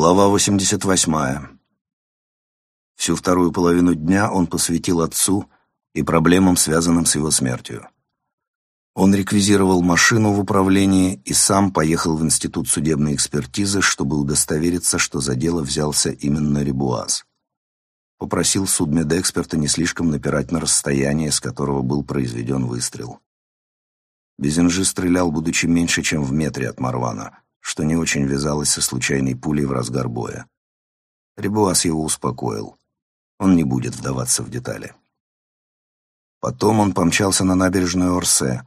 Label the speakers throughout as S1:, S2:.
S1: Глава 88. Всю вторую половину дня он посвятил отцу и проблемам, связанным с его смертью. Он реквизировал машину в управлении и сам поехал в Институт судебной экспертизы, чтобы удостовериться, что за дело взялся именно Рибуаз. Попросил судмедэксперта не слишком напирать на расстояние, с которого был произведен выстрел. Безинжи стрелял, будучи меньше, чем в метре от Марвана — что не очень вязалось со случайной пулей в разгар боя. Рибуас его успокоил. Он не будет вдаваться в детали. Потом он помчался на набережную Орсе.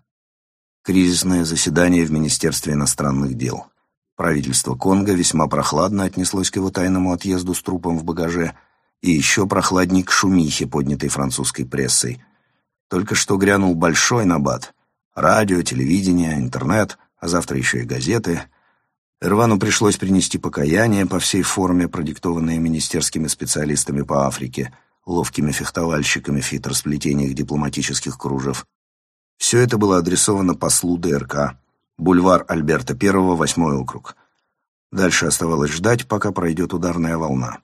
S1: Кризисное заседание в Министерстве иностранных дел. Правительство Конго весьма прохладно отнеслось к его тайному отъезду с трупом в багаже и еще прохладней к шумихе, поднятой французской прессой. Только что грянул большой набат. Радио, телевидение, интернет, а завтра еще и газеты — Эрвану пришлось принести покаяние по всей форме, продиктованное министерскими специалистами по Африке, ловкими фехтовальщиками в хитросплетениях дипломатических кружев. Все это было адресовано послу ДРК, бульвар Альберта I, восьмой округ. Дальше оставалось ждать, пока пройдет ударная волна.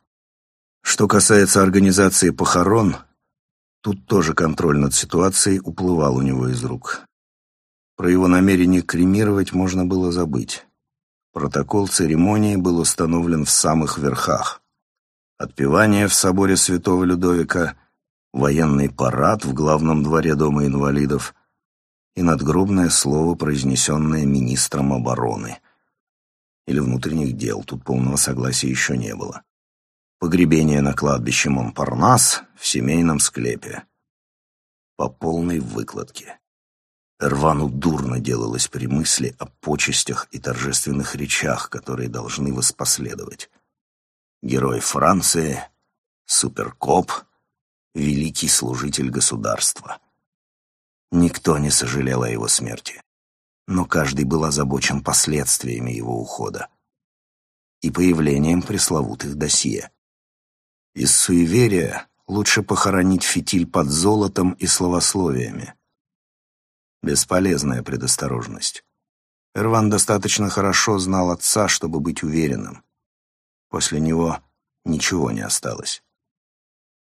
S1: Что касается организации похорон, тут тоже контроль над ситуацией уплывал у него из рук. Про его намерение кремировать можно было забыть. Протокол церемонии был установлен в самых верхах. Отпевание в соборе святого Людовика, военный парад в главном дворе Дома инвалидов и надгробное слово, произнесенное министром обороны. Или внутренних дел, тут полного согласия еще не было. Погребение на кладбище Монпарнас в семейном склепе. По полной выкладке. Эрвану дурно делалось при мысли о почестях и торжественных речах, которые должны воспоследовать. Герой Франции, суперкоп, великий служитель государства. Никто не сожалел о его смерти, но каждый был озабочен последствиями его ухода и появлением пресловутых досье. Из суеверия лучше похоронить фитиль под золотом и словословиями, Бесполезная предосторожность. Эрван достаточно хорошо знал отца, чтобы быть уверенным. После него ничего не осталось.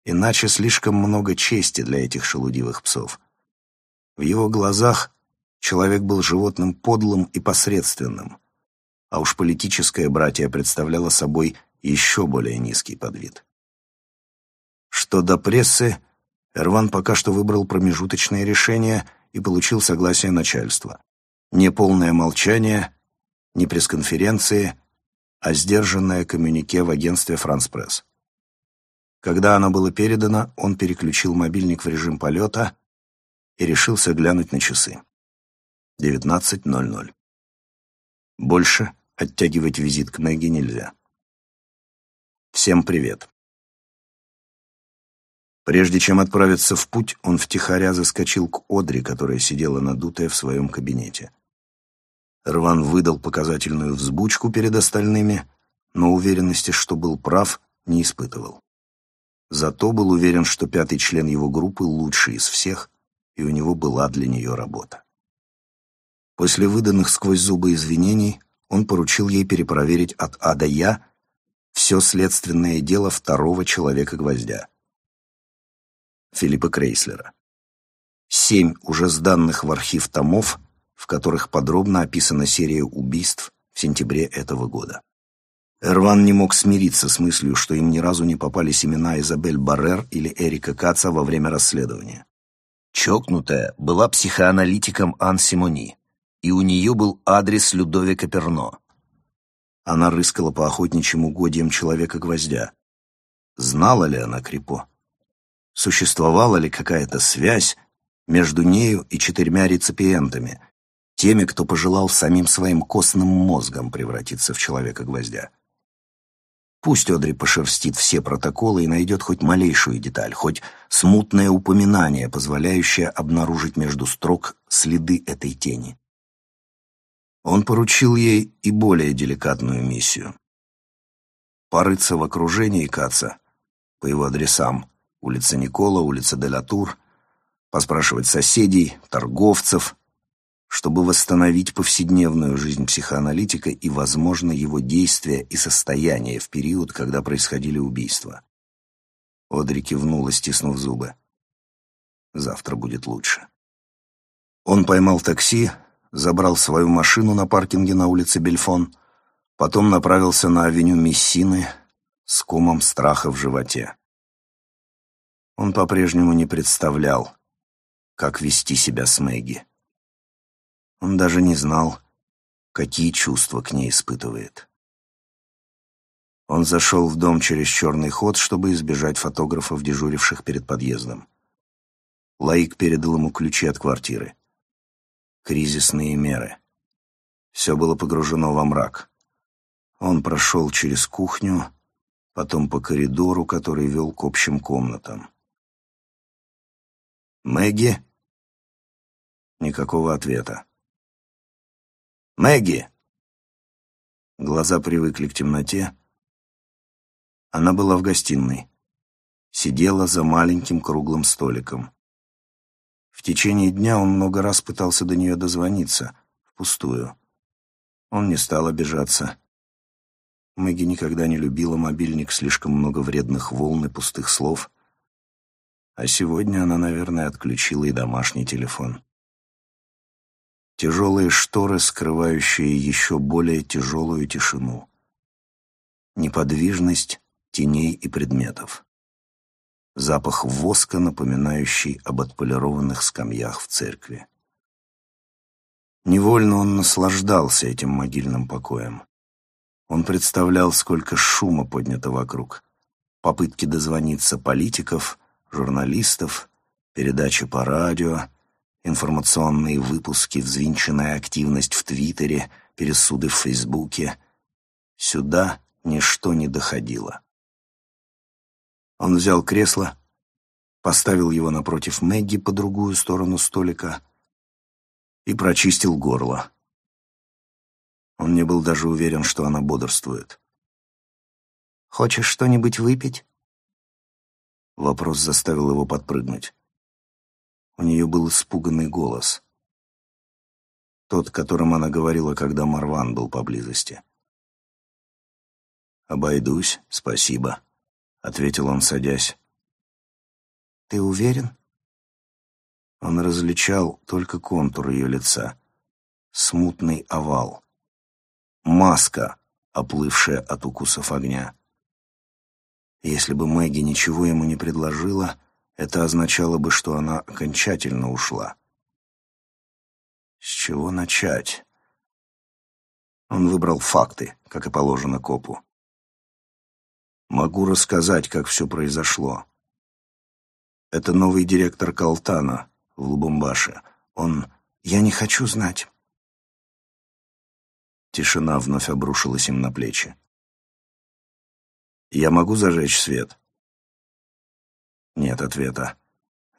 S1: Иначе слишком много чести для этих шелудивых псов. В его глазах человек был животным подлым и посредственным, а уж политическое братье представляло собой еще более низкий подвид. Что до прессы, Эрван пока что выбрал промежуточное решение и получил согласие начальства. Не полное молчание, не пресс-конференции, а сдержанное коммюнике в агентстве «Франс Пресс». Когда оно было передано, он переключил мобильник в режим полета и решился глянуть на часы. 19.00. Больше оттягивать визит к Мэгги нельзя. Всем привет. Прежде чем отправиться в путь, он втихаря заскочил к Одри, которая сидела надутая в своем кабинете. Рван выдал показательную взбучку перед остальными, но уверенности, что был прав, не испытывал. Зато был уверен, что пятый член его группы лучший из всех, и у него была для нее работа. После выданных сквозь зубы извинений он поручил ей перепроверить от А до Я все следственное дело второго человека-гвоздя — Филиппа Крейслера. Семь уже сданных в архив томов, в которых подробно описана серия убийств в сентябре этого года. Эрван не мог смириться с мыслью, что им ни разу не попались имена Изабель Баррер или Эрика Каца во время расследования. Чокнутая была психоаналитиком Ан Симони, и у нее был адрес Людовика Перно. Она рыскала по охотничьим угодьям Человека-гвоздя. Знала ли она Крипо? Существовала ли какая-то связь между нею и четырьмя реципиентами, теми, кто пожелал самим своим костным мозгом превратиться в человека-гвоздя. Пусть Одри пошерстит все протоколы и найдет хоть малейшую деталь, хоть смутное упоминание, позволяющее обнаружить между строк следы этой тени. Он поручил ей и более деликатную миссию. Порыться в окружении Каца по его адресам, улица Никола, улица Делатур, поспрашивать соседей, торговцев, чтобы восстановить повседневную жизнь психоаналитика и, возможно, его действия и состояние в период, когда происходили убийства. Одри кивнула, стиснув зубы. Завтра будет лучше. Он поймал такси, забрал свою машину на паркинге на улице Бельфон, потом направился на авеню Мессины с комом страха в животе. Он по-прежнему не представлял, как вести себя с Мэгги. Он даже не знал, какие чувства к ней испытывает. Он зашел в дом через черный ход, чтобы избежать фотографов, дежуривших перед подъездом. Лаик передал ему ключи от квартиры. Кризисные меры. Все было погружено во мрак. Он прошел через кухню, потом по коридору, который вел к общим комнатам. «Мэгги?» Никакого ответа. «Мэгги!» Глаза привыкли к темноте. Она была в гостиной. Сидела за маленьким круглым столиком. В течение дня он много раз пытался до нее дозвониться, впустую. Он не стал обижаться. Мэгги никогда не любила мобильник, слишком много вредных волн и пустых слов. А сегодня она, наверное, отключила и домашний телефон. Тяжелые шторы, скрывающие еще более тяжелую тишину. Неподвижность теней и предметов. Запах воска, напоминающий об отполированных скамьях в церкви. Невольно он наслаждался этим могильным покоем. Он представлял, сколько шума поднято вокруг. Попытки дозвониться политиков, журналистов, передачи по радио — информационные выпуски, взвинченная активность в Твиттере, пересуды в Фейсбуке. Сюда ничто не доходило. Он взял кресло, поставил его напротив Мэгги по другую сторону столика и прочистил горло. Он не был даже уверен, что она бодрствует. «Хочешь что-нибудь выпить?» Вопрос заставил его подпрыгнуть. У нее был испуганный голос. Тот, которым она говорила, когда Марван был поблизости. «Обойдусь, спасибо», — ответил он, садясь. «Ты уверен?» Он различал только контур ее лица. Смутный овал. Маска, оплывшая от укусов огня. Если бы Мэгги ничего ему не предложила, это означало бы, что она окончательно ушла. С чего начать? Он выбрал факты, как и положено копу. Могу рассказать, как все произошло. Это новый директор Калтана в Лубумбаше. Он... Я не хочу знать. Тишина вновь обрушилась им на плечи. «Я могу зажечь свет?» Нет ответа.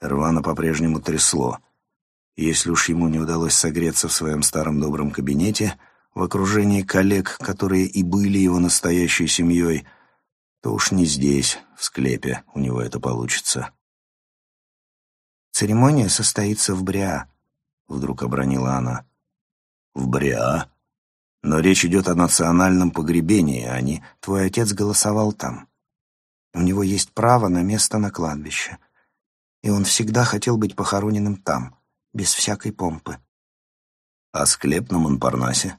S1: Рвана по-прежнему трясло. Если уж ему не удалось согреться в своем старом добром кабинете, в окружении коллег, которые и были его настоящей семьей, то уж не здесь, в склепе, у него это получится. «Церемония состоится в Бриа», — вдруг обронила она. «В Бриа? Но речь идет о национальном погребении, а не твой отец голосовал там». У него есть право на место на кладбище. И он всегда хотел быть похороненным там, без всякой помпы. А склеп на Монпарнасе?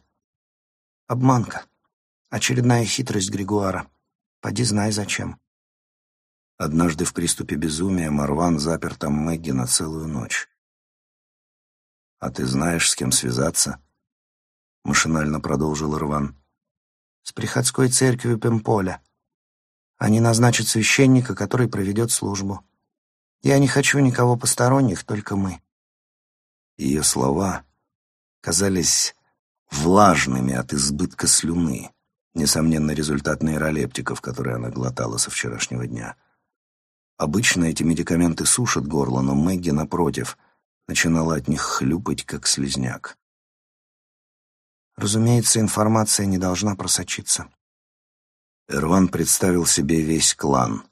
S1: Обманка. Очередная хитрость Григуара. Поди знай зачем. Однажды в приступе безумия Марван запер там Мэгги на целую ночь. «А ты знаешь, с кем связаться?» Машинально продолжил Рван. «С приходской церковью Пемполя. Они назначат священника, который проведет службу. Я не хочу никого посторонних, только мы». Ее слова казались влажными от избытка слюны, несомненно, результат нейролептиков, которые она глотала со вчерашнего дня. Обычно эти медикаменты сушат горло, но Мэгги, напротив, начинала от них хлюпать, как слезняк. Разумеется, информация не должна просочиться. Эрван представил себе весь клан.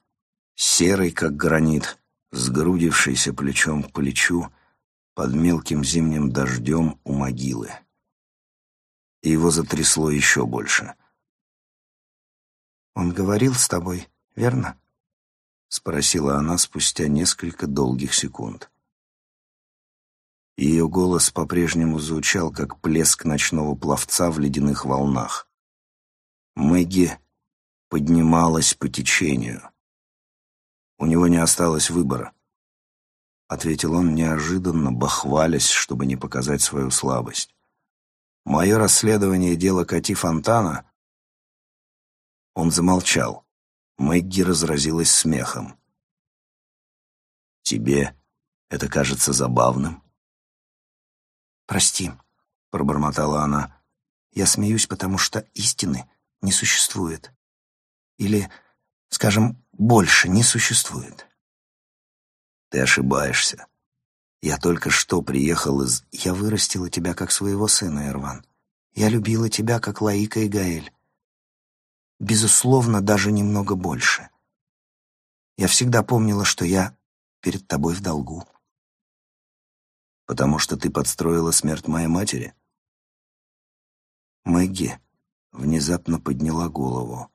S1: Серый, как гранит, сгрудившийся плечом к плечу, под мелким зимним дождем у могилы. И его затрясло еще больше.
S2: «Он говорил с тобой, верно?»
S1: — спросила она спустя несколько долгих секунд. Ее голос по-прежнему звучал, как плеск ночного пловца в ледяных волнах. Мэгги поднималась по течению. У него не осталось выбора. Ответил он неожиданно, бахвалясь, чтобы не показать свою слабость. Мое расследование дела Кати Фонтана... Он замолчал. Мэгги разразилась смехом. «Тебе это кажется забавным?»
S2: «Прости», — пробормотала она. «Я смеюсь, потому что истины не существует. Или, скажем, больше не существует».
S1: «Ты ошибаешься. Я только что приехал из...»
S2: «Я вырастила тебя как своего сына, Ирван. Я любила тебя, как Лаика и Гаэль. Безусловно, даже немного больше. Я всегда помнила, что я перед тобой в долгу».
S1: Потому что ты подстроила смерть моей матери?
S2: Мэгги внезапно подняла голову.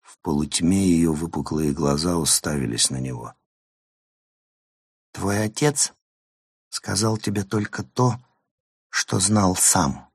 S1: В полутьме ее выпуклые глаза уставились на него.
S2: «Твой отец сказал тебе только то, что знал сам».